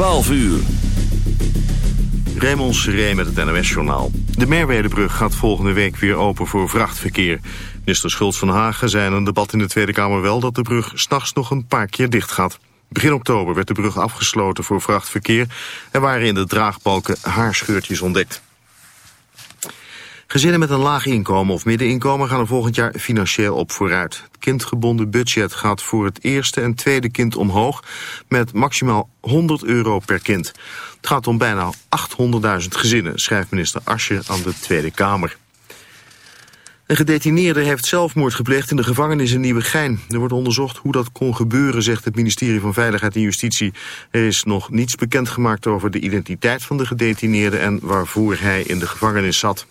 12 uur. Raymond Seré met het NOS-journaal. De Merwedebrug gaat volgende week weer open voor vrachtverkeer. Minister Schultz van Hagen zei in een debat in de Tweede Kamer wel... dat de brug s'nachts nog een paar keer dicht gaat. Begin oktober werd de brug afgesloten voor vrachtverkeer... en waren in de draagbalken haarscheurtjes ontdekt. Gezinnen met een laag inkomen of middeninkomen gaan er volgend jaar financieel op vooruit. Het kindgebonden budget gaat voor het eerste en tweede kind omhoog met maximaal 100 euro per kind. Het gaat om bijna 800.000 gezinnen, schrijft minister Asje aan de Tweede Kamer. Een gedetineerde heeft zelfmoord gepleegd in de gevangenis in Nieuwegein. Er wordt onderzocht hoe dat kon gebeuren, zegt het ministerie van Veiligheid en Justitie. Er is nog niets bekendgemaakt over de identiteit van de gedetineerde en waarvoor hij in de gevangenis zat.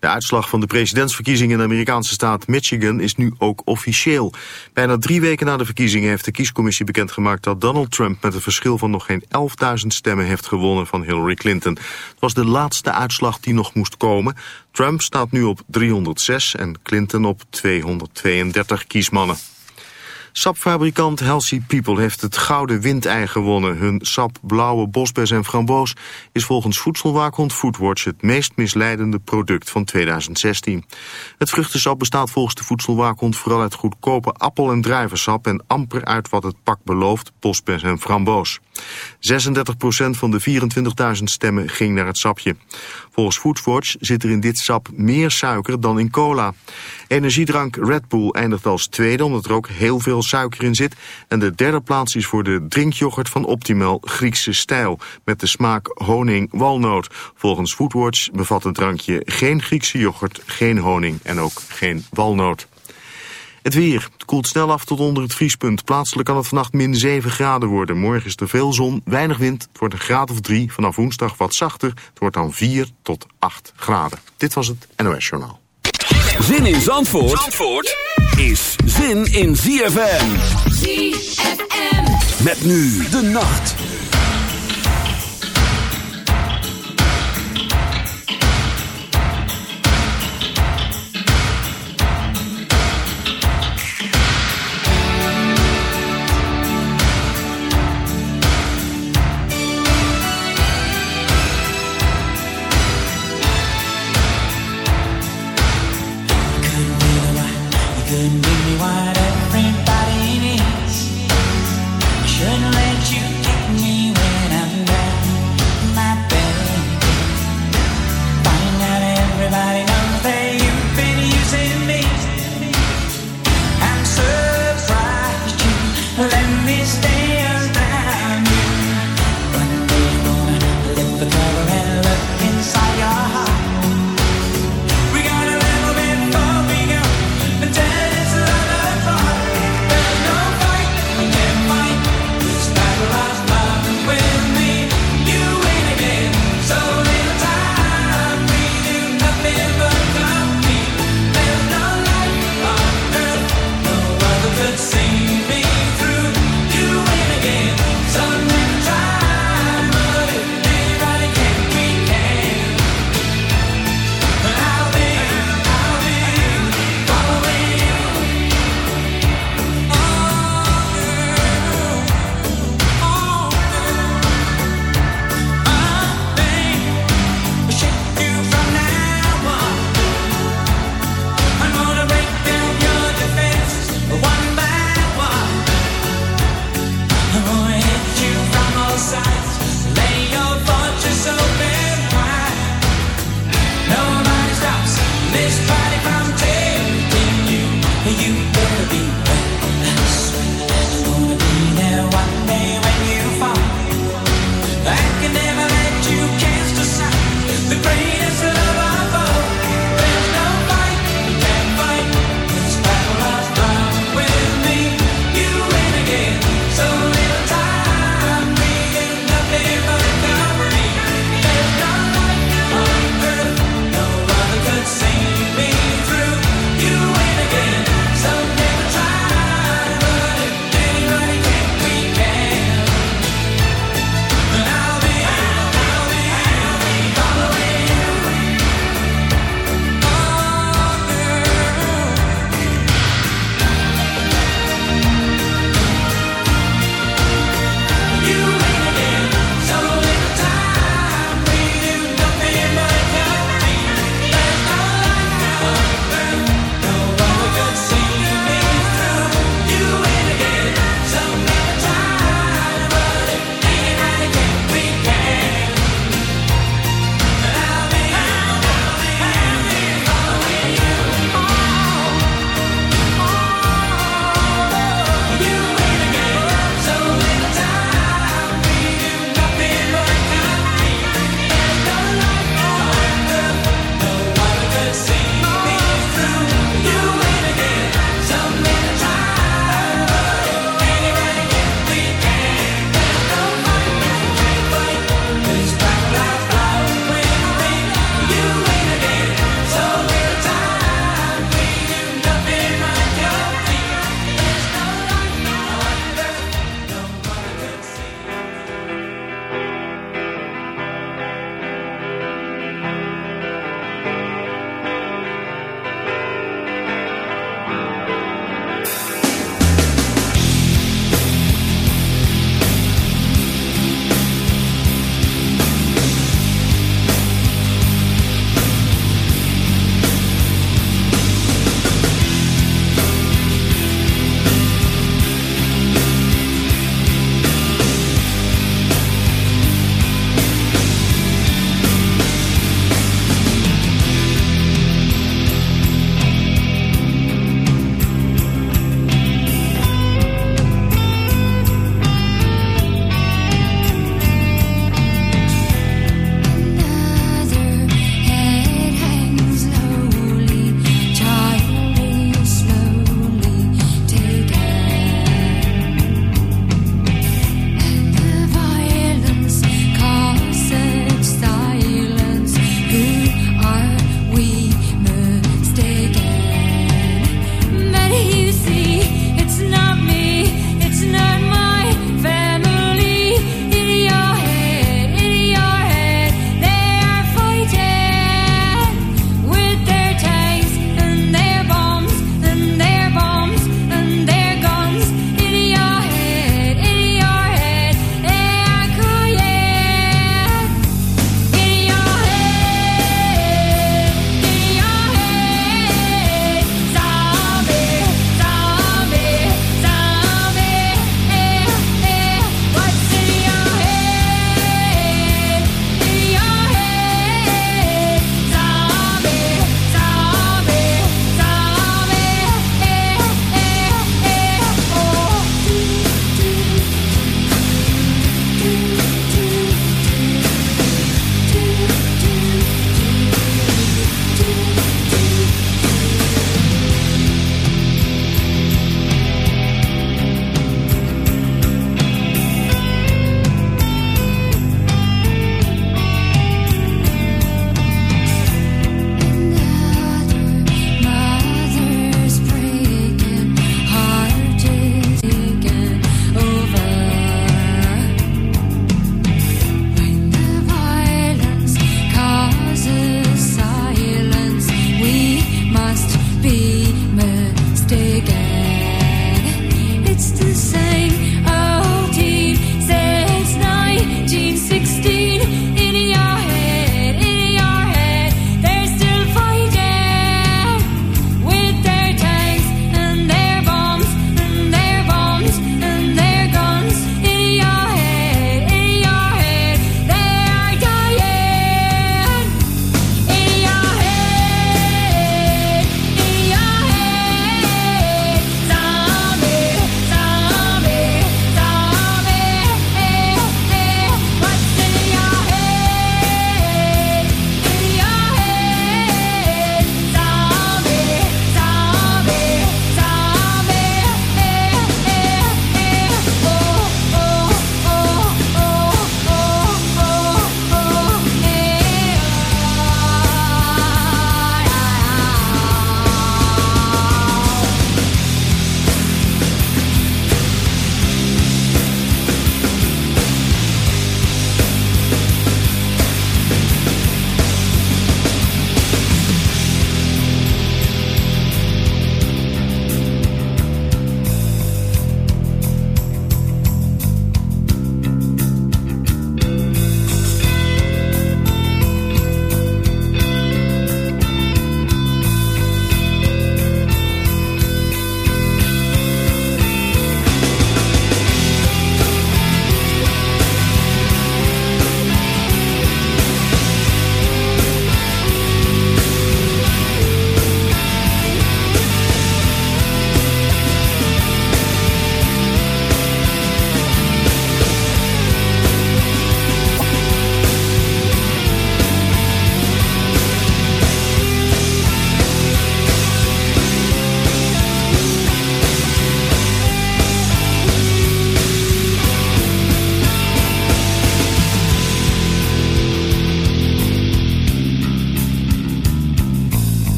De uitslag van de presidentsverkiezingen in de Amerikaanse staat Michigan is nu ook officieel. Bijna drie weken na de verkiezingen heeft de kiescommissie bekendgemaakt dat Donald Trump met een verschil van nog geen 11.000 stemmen heeft gewonnen van Hillary Clinton. Het was de laatste uitslag die nog moest komen. Trump staat nu op 306 en Clinton op 232 kiesmannen. Sapfabrikant Healthy People heeft het Gouden Windei gewonnen. Hun sap, blauwe bosbes en framboos is volgens voedselwaakhond Foodwatch het meest misleidende product van 2016. Het vruchtensap bestaat volgens de voedselwaakhond vooral uit goedkope appel- en druivensap en amper uit wat het pak belooft, bosbes en framboos. 36% van de 24.000 stemmen ging naar het sapje. Volgens Foodwatch zit er in dit sap meer suiker dan in cola. Energiedrank Red Bull eindigt als tweede omdat er ook heel veel suiker in zit. En de derde plaats is voor de drinkyoghurt van Optimal Griekse stijl. Met de smaak honing-walnoot. Volgens Foodwatch bevat het drankje geen Griekse yoghurt, geen honing en ook geen walnoot. Het weer. Het koelt snel af tot onder het vriespunt. Plaatselijk kan het vannacht min 7 graden worden. Morgen is er veel zon, weinig wind. Het wordt een graad of 3. Vanaf woensdag wat zachter. Het wordt dan 4 tot 8 graden. Dit was het NOS Journaal. Zin in Zandvoort, Zandvoort is zin in ZFM. ZFM. Met nu de nacht.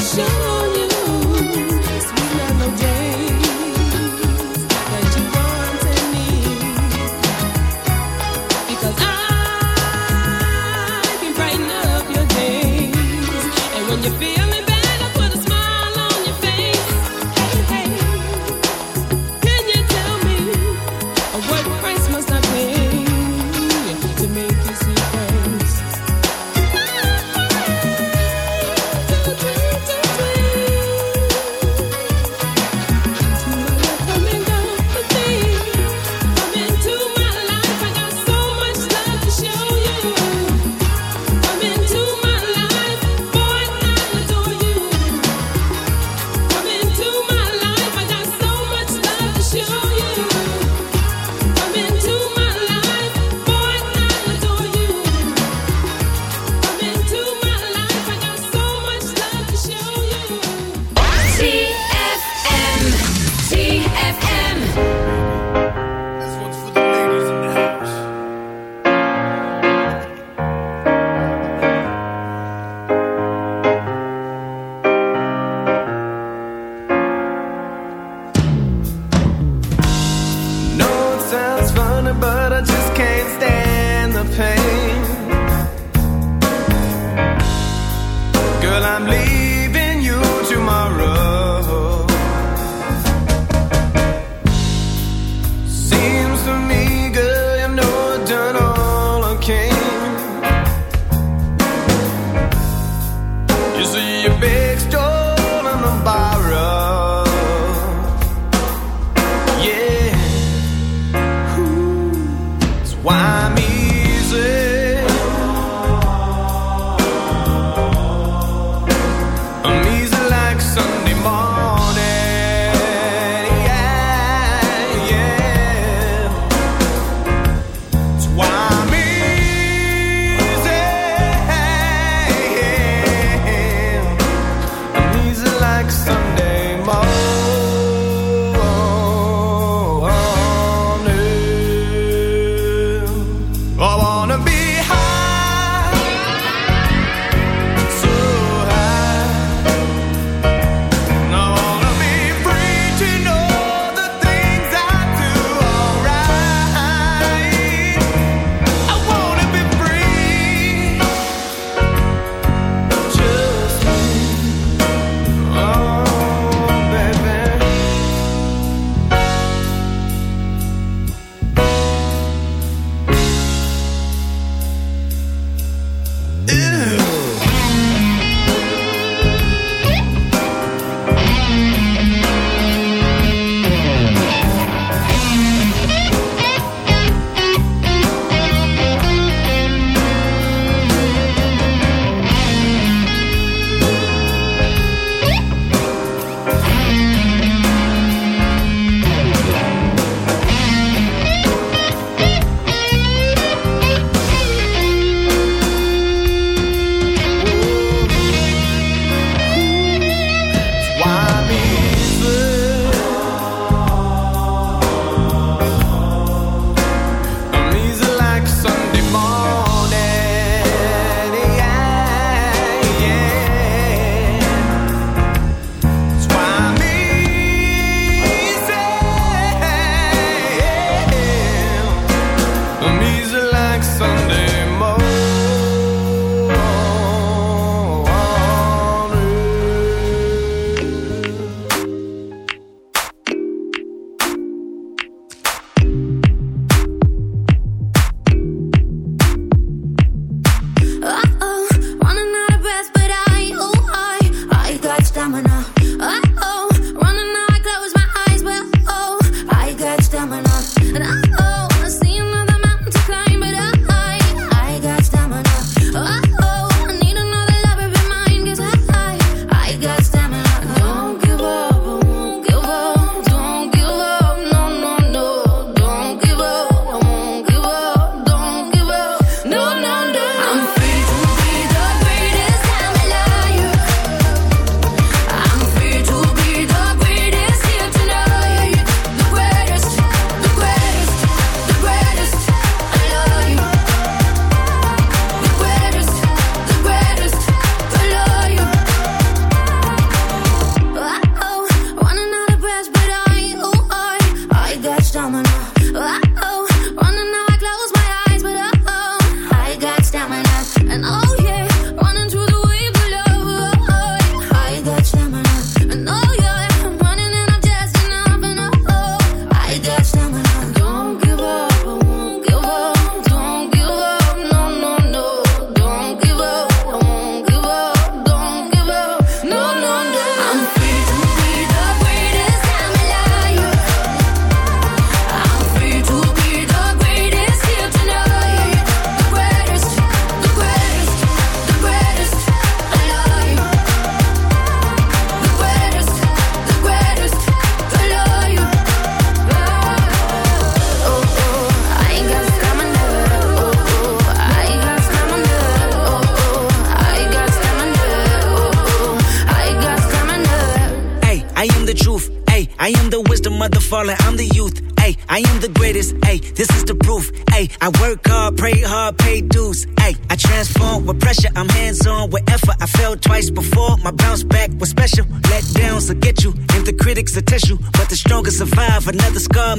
should Why me?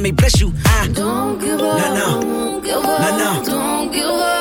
May bless you. I don't give up. No, no. Don't give up. No, no. Don't give up.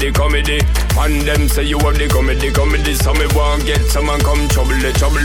comedy, comedy. Man, them say you have the comedy, comedy. So me want get someone come trouble, trouble.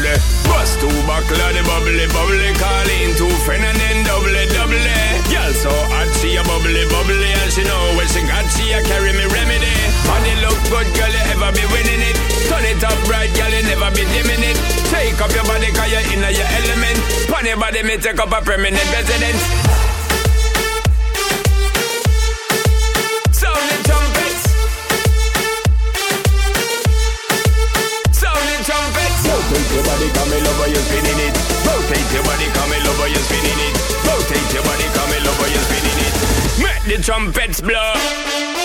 The trumpets blow.